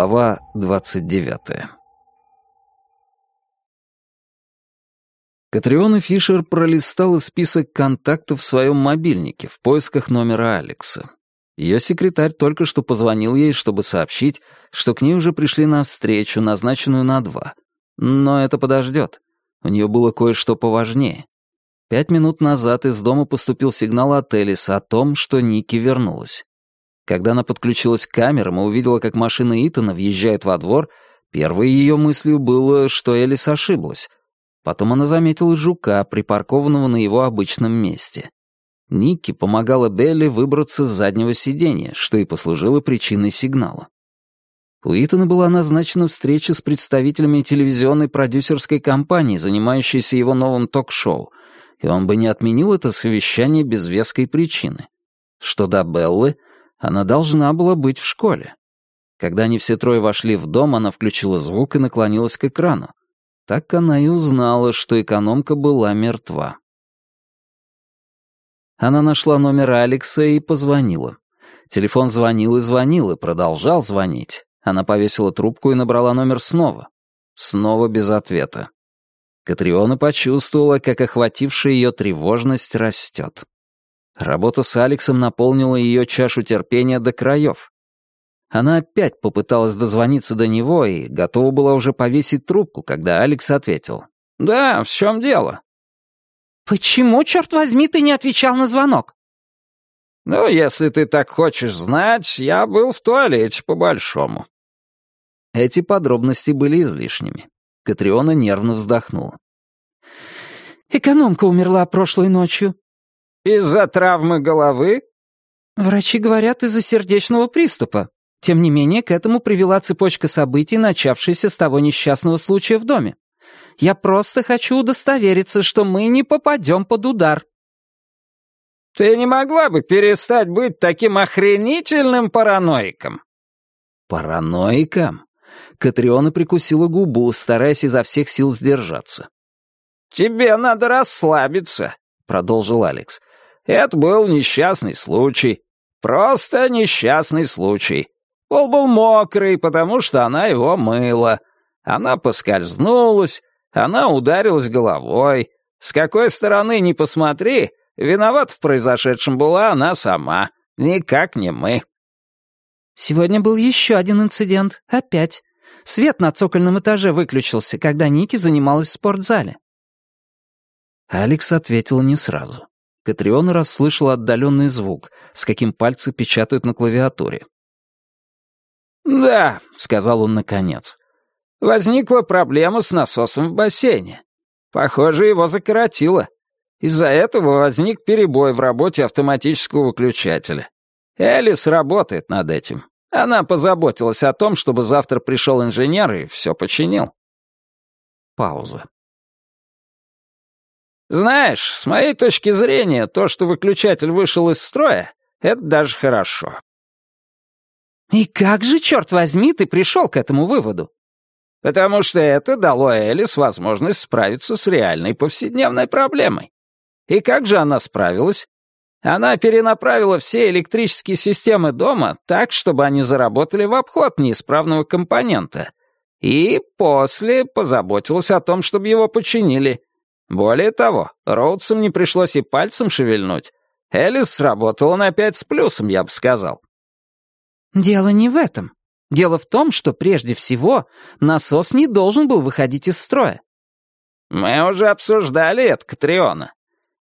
Глава 29 Катриона Фишер пролистала список контактов в своем мобильнике в поисках номера Алекса. Ее секретарь только что позвонил ей, чтобы сообщить, что к ней уже пришли на встречу, назначенную на два. Но это подождет. У нее было кое-что поважнее. Пять минут назад из дома поступил сигнал от Элис о том, что Ники вернулась. Когда она подключилась к камерам и увидела, как машина Итана въезжает во двор, первой ее мыслью было, что Элис ошиблась. Потом она заметила жука, припаркованного на его обычном месте. Никки помогала Белли выбраться с заднего сиденья, что и послужило причиной сигнала. У Итана была назначена встреча с представителями телевизионной продюсерской компании, занимающейся его новым ток-шоу, и он бы не отменил это совещание без веской причины. Что до Беллы, она должна была быть в школе. Когда они все трое вошли в дом, она включила звук и наклонилась к экрану. Так она и узнала, что экономка была мертва. Она нашла номер Алекса и позвонила. Телефон звонил и звонил, и продолжал звонить. Она повесила трубку и набрала номер снова. Снова без ответа. Катриона почувствовала, как охватившая ее тревожность растет. Работа с Алексом наполнила ее чашу терпения до краев. Она опять попыталась дозвониться до него и готова была уже повесить трубку, когда Алекс ответил. «Да, в чем дело?» «Почему, черт возьми, ты не отвечал на звонок?» «Ну, если ты так хочешь знать, я был в туалете по-большому». Эти подробности были излишними. Катриона нервно вздохнула. «Экономка умерла прошлой ночью». «Из-за травмы головы?» «Врачи говорят, из-за сердечного приступа. Тем не менее, к этому привела цепочка событий, начавшаяся с того несчастного случая в доме. Я просто хочу удостовериться, что мы не попадем под удар». «Ты не могла бы перестать быть таким охренительным параноиком?» «Параноиком?» Катриона прикусила губу, стараясь изо всех сил сдержаться. «Тебе надо расслабиться», — продолжил Алекс. «Это был несчастный случай. Просто несчастный случай. Пол был мокрый, потому что она его мыла. Она поскользнулась, она ударилась головой. С какой стороны ни посмотри, виноват в произошедшем была она сама, никак не мы. Сегодня был еще один инцидент, опять. Свет на цокольном этаже выключился, когда Ники занималась в спортзале. Алекс ответил не сразу. Катриона расслышала отдаленный звук, с каким пальцы печатают на клавиатуре. «Да», — сказал он наконец. «Возникла проблема с насосом в бассейне. Похоже, его закоротило. Из-за этого возник перебой в работе автоматического выключателя. Элис работает над этим. Она позаботилась о том, чтобы завтра пришел инженер и все починил». Пауза. «Знаешь, с моей точки зрения, то, что выключатель вышел из строя, это даже хорошо. «И как же, черт возьми, ты пришел к этому выводу?» «Потому что это дало Элис возможность справиться с реальной повседневной проблемой. И как же она справилась? Она перенаправила все электрические системы дома так, чтобы они заработали в обход неисправного компонента. И после позаботилась о том, чтобы его починили. Более того, Роудсам не пришлось и пальцем шевельнуть. Элис сработала на пять с плюсом, я бы сказал. Дело не в этом. Дело в том, что прежде всего насос не должен был выходить из строя. Мы уже обсуждали это, Катриона.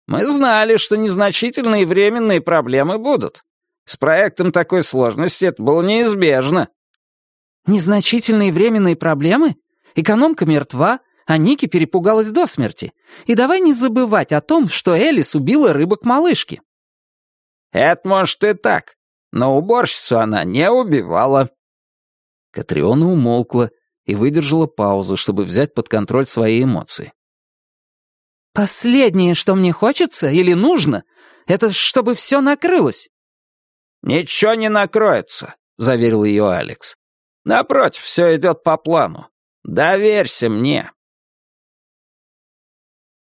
Мы знали, что незначительные временные проблемы будут. С проектом такой сложности это было неизбежно. Незначительные временные проблемы? Экономка мертва, а Ники перепугалась до смерти. И давай не забывать о том, что Элис убила рыбок-малышки. Это может и так, но уборщицу она не убивала». Катриона умолкла и выдержала паузу, чтобы взять под контроль свои эмоции. «Последнее, что мне хочется или нужно, это чтобы все накрылось». «Ничего не накроется», — заверил ее Алекс. «Напротив, все идет по плану. Доверься мне».